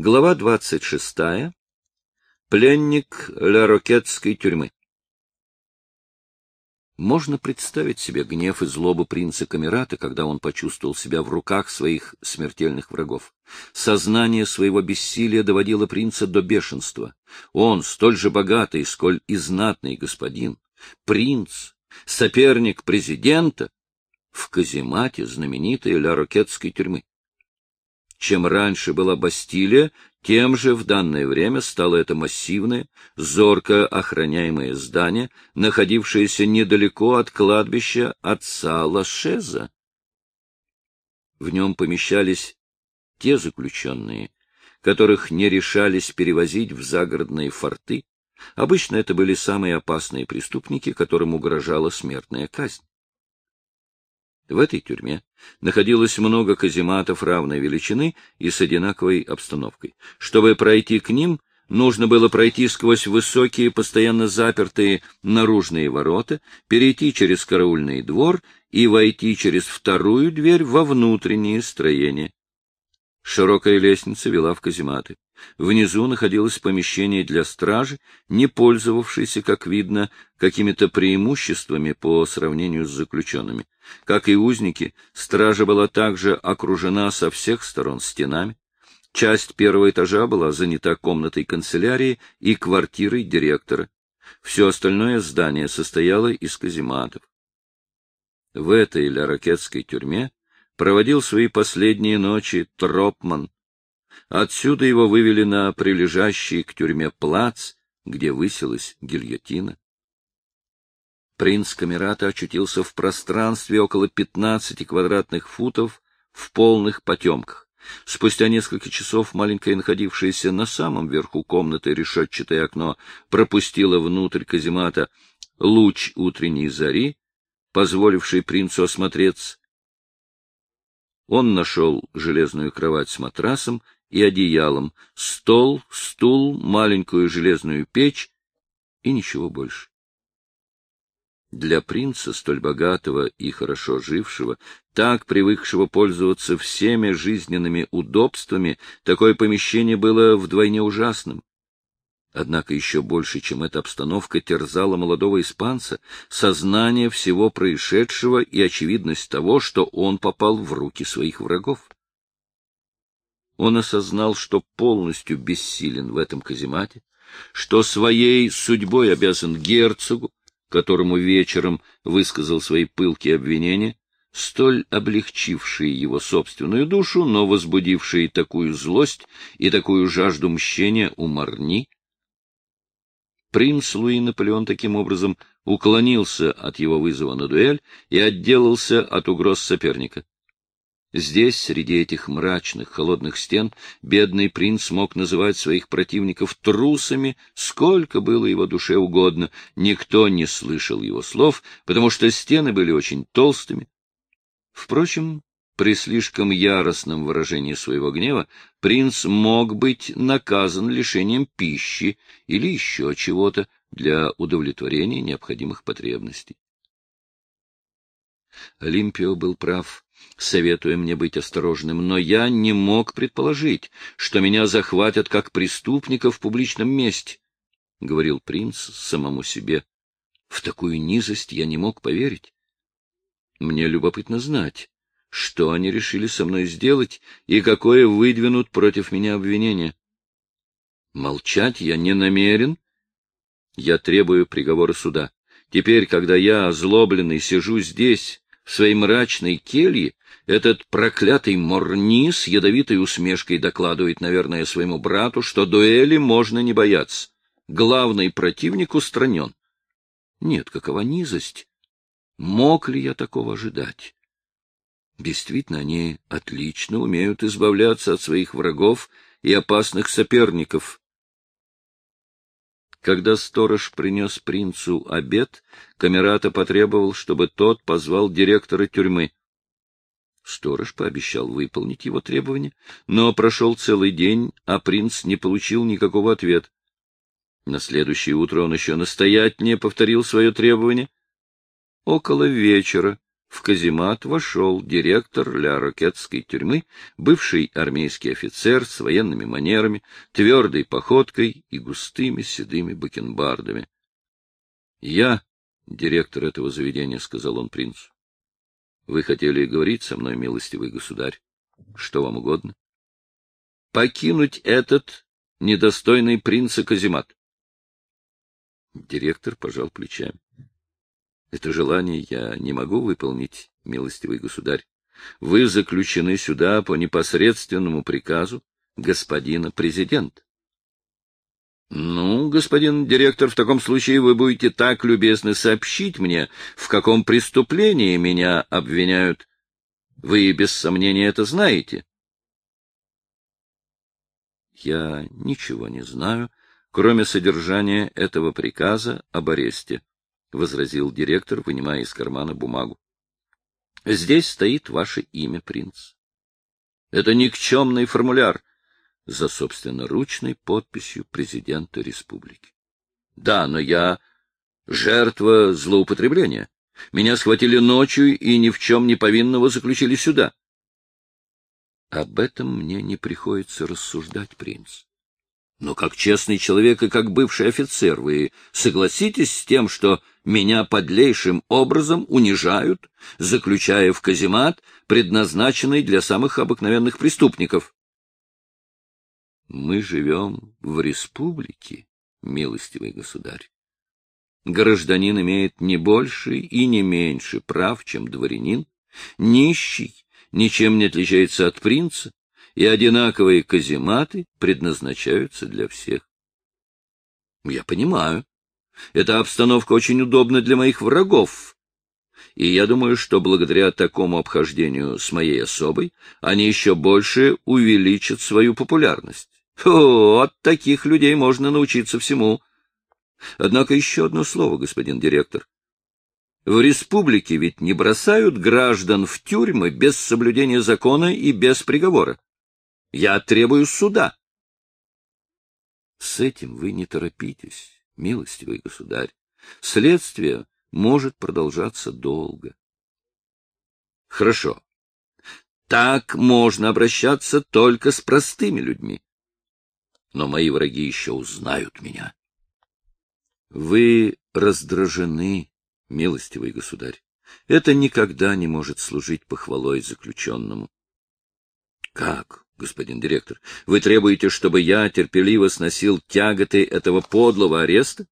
Глава 26. Пленник Ля-Рокетской тюрьмы. Можно представить себе гнев и злобу принца Камерата, когда он почувствовал себя в руках своих смертельных врагов. Сознание своего бессилия доводило принца до бешенства. Он, столь же богатый, сколь и знатный господин, принц, соперник президента, в каземате знаменитой Ля-Рокетской тюрьмы. Чем раньше была Бастилия, тем же в данное время стало это массивное, зорко охраняемое здание, находившееся недалеко от кладбища отца Лашеза. В нем помещались те заключенные, которых не решались перевозить в загородные форты. Обычно это были самые опасные преступники, которым угрожала смертная казнь. В этой тюрьме находилось много казематов равной величины и с одинаковой обстановкой. Чтобы пройти к ним, нужно было пройти сквозь высокие, постоянно запертые наружные ворота, перейти через караульный двор и войти через вторую дверь во внутреннее строение. Широкая лестница вела в казематы. Внизу находилось помещение для стражи, не пользовавшееся, как видно, какими-то преимуществами по сравнению с заключенными. Как и узники, стража была также окружена со всех сторон стенами. Часть первого этажа была занята комнатой канцелярии и квартирой директора. Все остальное здание состояло из казематов. В этой ляракетской тюрьме проводил свои последние ночи Тропман. Отсюда его вывели на прилежащий к тюрьме плац, где высилась гильотина. Принц Камерата очутился в пространстве около 15 квадратных футов в полных потемках. Спустя несколько часов маленькое находившееся на самом верху комнаты решетчатое окно пропустило внутрь каземата луч утренней зари, позволивший принцу осмотреться, он нашел железную кровать с матрасом и одеялом, стол, стул, маленькую железную печь и ничего больше. Для принца, столь богатого и хорошо жившего, так привыкшего пользоваться всеми жизненными удобствами, такое помещение было вдвойне ужасным. Однако еще больше, чем эта обстановка, терзала молодого испанца сознание всего происшедшего и очевидность того, что он попал в руки своих врагов. Он осознал, что полностью бессилен в этом каземате, что своей судьбой обязан герцогу, которому вечером высказал свои пылкие обвинения, столь облегчившие его собственную душу, но возбудившие такую злость и такую жажду мщения у Марни, Принц Луи Наполеон таким образом уклонился от его вызова на дуэль и отделался от угроз соперника. Здесь, среди этих мрачных, холодных стен, бедный принц мог называть своих противников трусами, сколько было его душе угодно. Никто не слышал его слов, потому что стены были очень толстыми. Впрочем, при слишком яростном выражении своего гнева принц мог быть наказан лишением пищи или еще чего-то для удовлетворения необходимых потребностей. Олимпио был прав, советуя мне быть осторожным, но я не мог предположить, что меня захватят как преступника в публичном месте, — говорил принц самому себе. В такую низость я не мог поверить. Мне любопытно знать, что они решили со мной сделать и какое выдвинут против меня обвинение. Молчать я не намерен. Я требую приговора суда. Теперь, когда я, озлобленный, сижу здесь, в своей мрачной келье, этот проклятый Морни с ядовитой усмешкой докладывает, наверное, своему брату, что дуэли можно не бояться. Главный противник устранен. Нет, какова низость! Мог ли я такого ожидать? Действительно, они отлично умеют избавляться от своих врагов и опасных соперников. Когда сторож принес принцу обед, Камерата потребовал, чтобы тот позвал директора тюрьмы. Сторож пообещал выполнить его требования, но прошел целый день, а принц не получил никакого ответа. На следующее утро он еще настоятельнее повторил свое требование. Около вечера в каземат вошел директор Ля-Рокетской тюрьмы, бывший армейский офицер с военными манерами, твердой походкой и густыми седыми бакенбардами. — Я директор этого заведения, — сказал он принцу. — Вы хотели говорить со мной, милостивый государь? Что вам угодно? — Покинуть этот недостойный принца каземат. Директор пожал плечами. Это желание я не могу выполнить, милостивый государь. Вы заключены сюда по непосредственному приказу господина президента. Ну, господин директор, в таком случае вы будете так любезны сообщить мне, в каком преступлении меня обвиняют. Вы без сомнения это знаете. Я ничего не знаю, кроме содержания этого приказа об аресте, — возразил директор, вынимая из кармана бумагу. — Здесь стоит ваше имя, принц. Это никчемный формуляр за собственноручной подписью президента республики. Да, но я жертва злоупотребления. Меня схватили ночью и ни в чем не повинного заключили сюда. Об этом мне не приходится рассуждать, принц. Но как честный человек и как бывший офицер вы согласитесь с тем, что меня подлейшим образом унижают, заключая в каземат, предназначенный для самых обыкновенных преступников? Мы живем в республике, милостивый государь. Гражданин имеет не больше и не меньше прав, чем дворянин. Нищий ничем не отличается от принца, и одинаковые казематы предназначаются для всех. Я понимаю. Эта обстановка очень удобна для моих врагов. И я думаю, что благодаря такому обхождению с моей особой они еще больше увеличат свою популярность. О, от таких людей можно научиться всему. Однако еще одно слово, господин директор. В республике ведь не бросают граждан в тюрьмы без соблюдения закона и без приговора. Я требую суда. С этим вы не торопитесь, милостивый государь. Следствие может продолжаться долго. Хорошо. Так можно обращаться только с простыми людьми. Но мои враги еще узнают меня. Вы раздражены, милостивый государь. Это никогда не может служить похвалой заключенному. Как? Господин директор, вы требуете, чтобы я терпеливо сносил тяготы этого подлого ареста?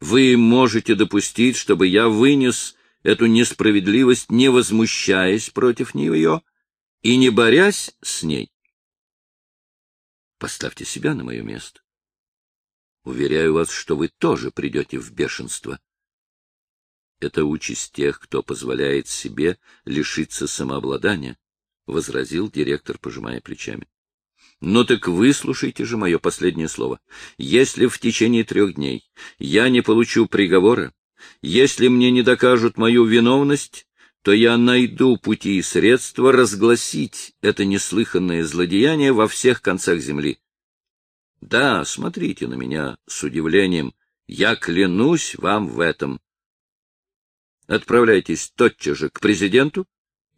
Вы можете допустить, чтобы я вынес эту несправедливость, не возмущаясь против нее и не борясь с ней? Поставьте себя на мое место. Уверяю вас, что вы тоже придете в бешенство. Это участь тех, кто позволяет себе лишиться самообладания возразил директор, пожимая плечами. — Ну так выслушайте же мое последнее слово. Если в течение трех дней я не получу приговора, если мне не докажут мою виновность, то я найду пути и средства разгласить это неслыханное злодеяние во всех концах земли. Да, смотрите на меня с удивлением. Я клянусь вам в этом. Отправляйтесь тотчас же к президенту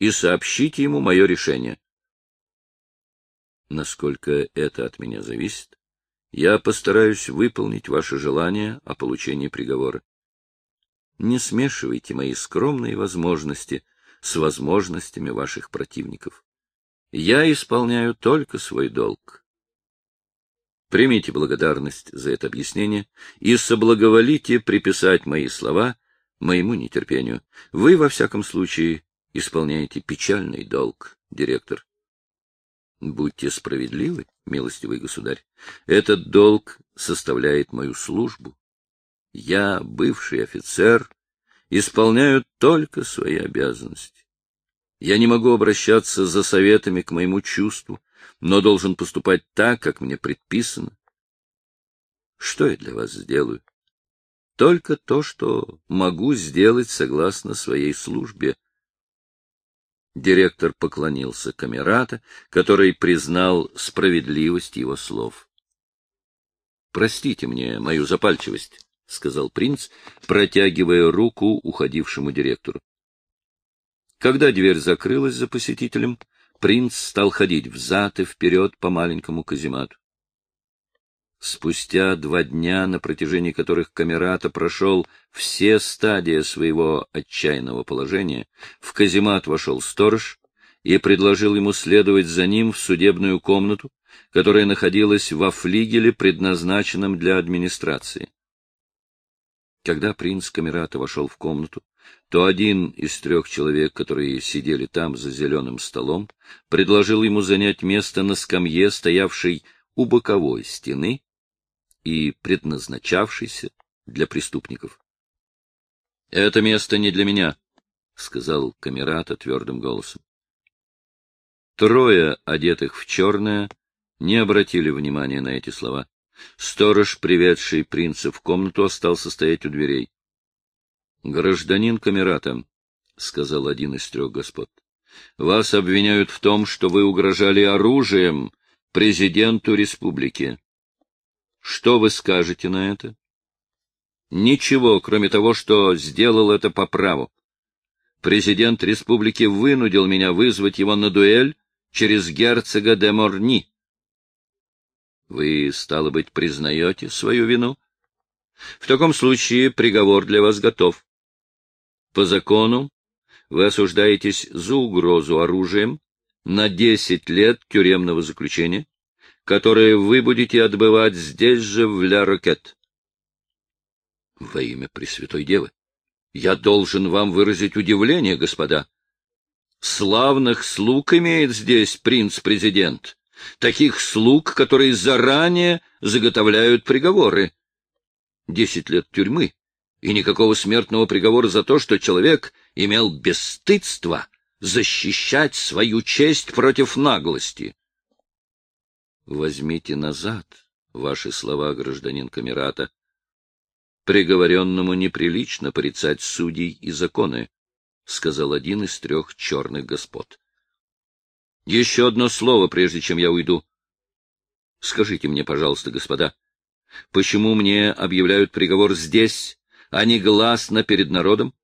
и сообщите ему мое решение. Насколько это от меня зависит, я постараюсь выполнить ваше желание о получении приговора. Не смешивайте мои скромные возможности с возможностями ваших противников. Я исполняю только свой долг. Примите благодарность за это объяснение и соблаговолите приписать мои слова моему нетерпению. Вы, во всяком случае, исполняете печальный долг, директор. Будьте справедливы, милостивый государь. Этот долг составляет мою службу. Я, бывший офицер, исполняю только свои обязанности. Я не могу обращаться за советами к моему чувству, но должен поступать так, как мне предписано. Что я для вас сделаю? Только то, что могу сделать согласно своей службе. Директор поклонился Камерата, который признал справедливость его слов. — Простите мне мою запальчивость, — сказал принц, протягивая руку уходившему директору. Когда дверь закрылась за посетителем, принц стал ходить взад и вперед по маленькому каземату. Спустя два дня, на протяжении которых Камерата прошел все стадии своего отчаянного положения, в каземат вошел сторож и предложил ему следовать за ним в судебную комнату, которая находилась во флигеле, предназначенном для администрации. Когда принц Камерата вошел в комнату, то один из трех человек, которые сидели там за зеленым столом, предложил ему занять место на скамье, стоявшей у боковой стены и предназначавшейся для преступников. — Это место не для меня, — сказал Камерата твердым голосом. Трое, одетых в черное, не обратили внимания на эти слова. Сторож, приведший принца в комнату, остался стоять у дверей. — Гражданин Камерата, — сказал один из трех господ, — вас обвиняют в том, что вы угрожали оружием президенту республики. Что вы скажете на это? Ничего, кроме того, что сделал это по праву. Президент республики вынудил меня вызвать его на дуэль через герцога де Морни. Вы, стало быть, признаете свою вину? В таком случае приговор для вас готов. По закону вы осуждаетесь за угрозу оружием на 10 лет тюремного заключения, которое вы будете отбывать здесь же, в Ля-Рокет. Во имя Пресвятой Девы, я должен вам выразить удивление, господа. Славных слуг имеет здесь принц-президент, таких слуг, которые заранее заготовляют приговоры. Десять лет тюрьмы и никакого смертного приговора за то, что человек имел бесстыдство защищать свою честь против наглости. Возьмите назад ваши слова, гражданин Камерата. Приговоренному неприлично порицать судей и законы, — сказал один из трех черных господ. — Еще одно слово, прежде чем я уйду. Скажите мне, пожалуйста, господа, почему мне объявляют приговор здесь, а не гласно перед народом?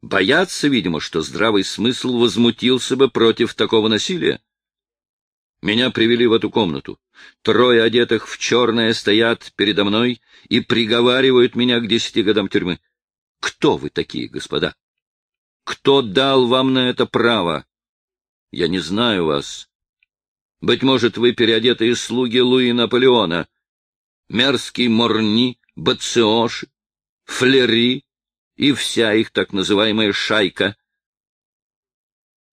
Боятся, видимо, что здравый смысл возмутился бы против такого насилия. Меня привели в эту комнату. Трое одетых в черное стоят передо мной и приговаривают меня к десяти годам тюрьмы. Кто вы такие, господа? Кто дал вам на это право? Я не знаю вас. Быть может, вы переодетые слуги Луи Наполеона, мерзкий Морни, Бациоши, Флери и вся их так называемая шайка.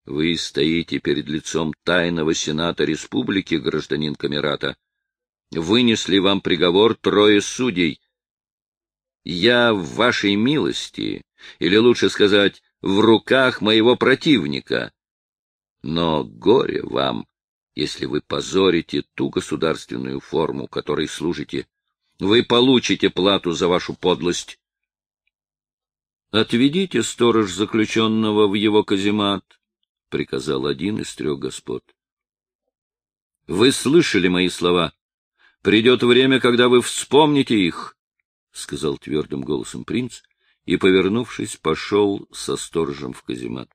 Вы стоите перед лицом тайного сената республики, гражданин Камерата. Вынесли вам приговор трое судей. Я в вашей милости, или лучше сказать, в руках моего противника. Но горе вам, если вы позорите ту государственную форму, которой служите. Вы получите плату за вашу подлость. Отведите сторож заключенного в его каземат, — приказал один из трех господ. — Вы слышали мои слова. Придет время, когда вы вспомните их, — сказал твердым голосом принц и, повернувшись, пошел со сторожем в каземат.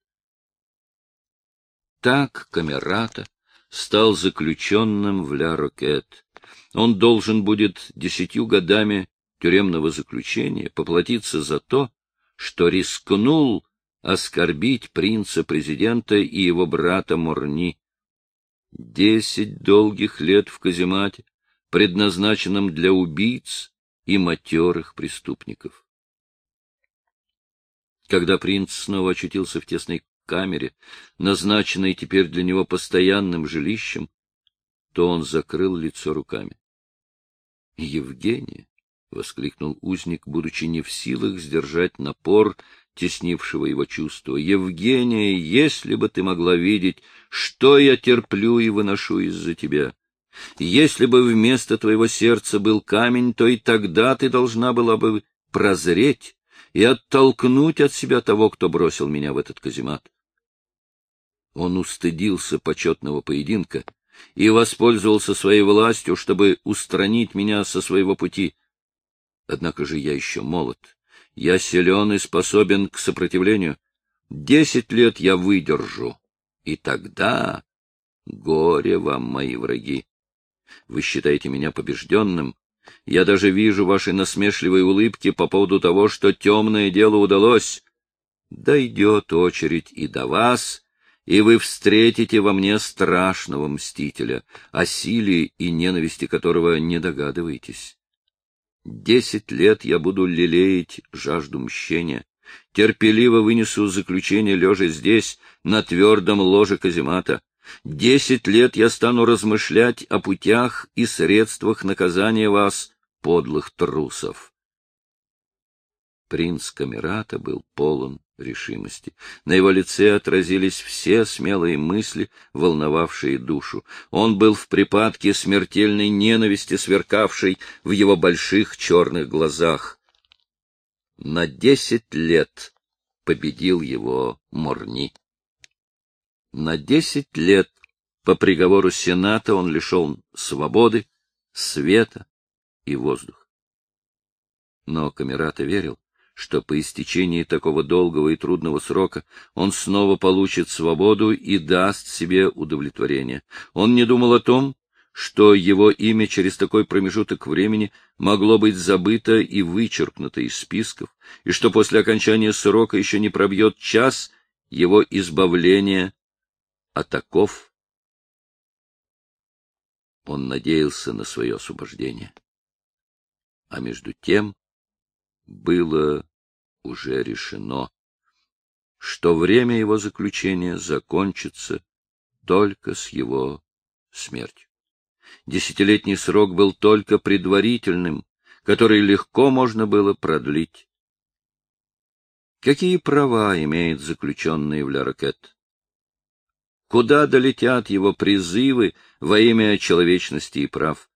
Так Камерата стал заключенным в Ля-Рокет. Он должен будет десятью годами тюремного заключения поплатиться за то, что рискнул оскорбить принца-президента и его брата Морни. Десять долгих лет в каземате, предназначенном для убийц и матерых преступников. Когда принц снова очутился в тесной камере, назначенной теперь для него постоянным жилищем, то он закрыл лицо руками. — Евгения! — воскликнул узник, будучи не в силах сдержать напор, теснившего его чувства. — Евгения, если бы ты могла видеть, что я терплю и выношу из-за тебя! Если бы вместо твоего сердца был камень, то и тогда ты должна была бы прозреть и оттолкнуть от себя того, кто бросил меня в этот каземат. Он устыдился почетного поединка и воспользовался своей властью, чтобы устранить меня со своего пути. Однако же я еще молод. Я силен и способен к сопротивлению. Десять лет я выдержу, и тогда горе вам, мои враги. Вы считаете меня побежденным? Я даже вижу ваши насмешливые улыбки по поводу того, что темное дело удалось. Дойдет очередь и до вас, и вы встретите во мне страшного мстителя, о силе и ненависти которого не догадываетесь. Десять лет я буду лелеять жажду мщения, терпеливо вынесу заключение лежа здесь, на твердом ложе каземата. Десять лет я стану размышлять о путях и средствах наказания вас, подлых трусов. Принц Камерата был полон решимости. На его лице отразились все смелые мысли, волновавшие душу. Он был в припадке смертельной ненависти, сверкавшей в его больших черных глазах. На десять лет победил его Морни. На десять лет по приговору Сената он лишен свободы, света и воздуха. Но Камерата верил, что по истечении такого долгого и трудного срока он снова получит свободу и даст себе удовлетворение. Он не думал о том, что его имя через такой промежуток времени могло быть забыто и вычеркнуто из списков, и что после окончания срока еще не пробьет час его избавления от оков. Он надеялся на свое освобождение. А между тем было уже решено, что время его заключения закончится только с его смертью. Десятилетний срок был только предварительным, который легко можно было продлить. Какие права имеет заключенный в Лярокет? Куда долетят его призывы во имя человечности и прав?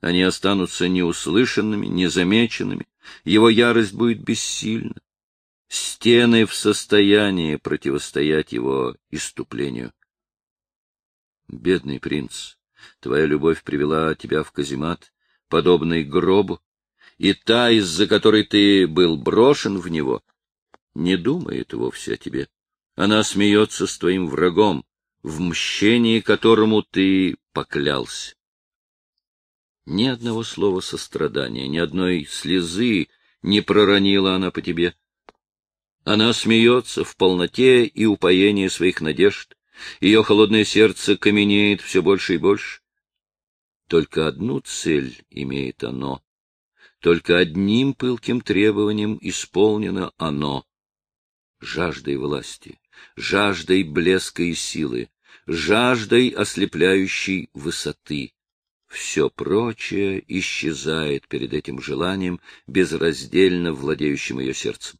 Они останутся неуслышанными, незамеченными, его ярость будет бессильна. Стены в состоянии противостоять его иступлению. Бедный принц, твоя любовь привела тебя в каземат, подобный гробу, и та, из-за которой ты был брошен в него, не думает вовсе о тебе. Она смеется с твоим врагом, в мщении которому ты поклялся. Ни одного слова сострадания, ни одной слезы не проронила она по тебе. Она смеется в полноте и упоении своих надежд. Ее холодное сердце каменеет все больше и больше. Только одну цель имеет оно. Только одним пылким требованием исполнено оно — жаждой власти, жаждой блеска и силы, жаждой ослепляющей высоты, все прочее исчезает перед этим желанием, безраздельно владеющим ее сердцем.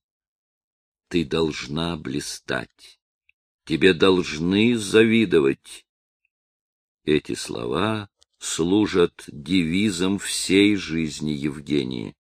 Ты должна блистать. Тебе должны завидовать. Эти слова служат девизом всей жизни Евгении.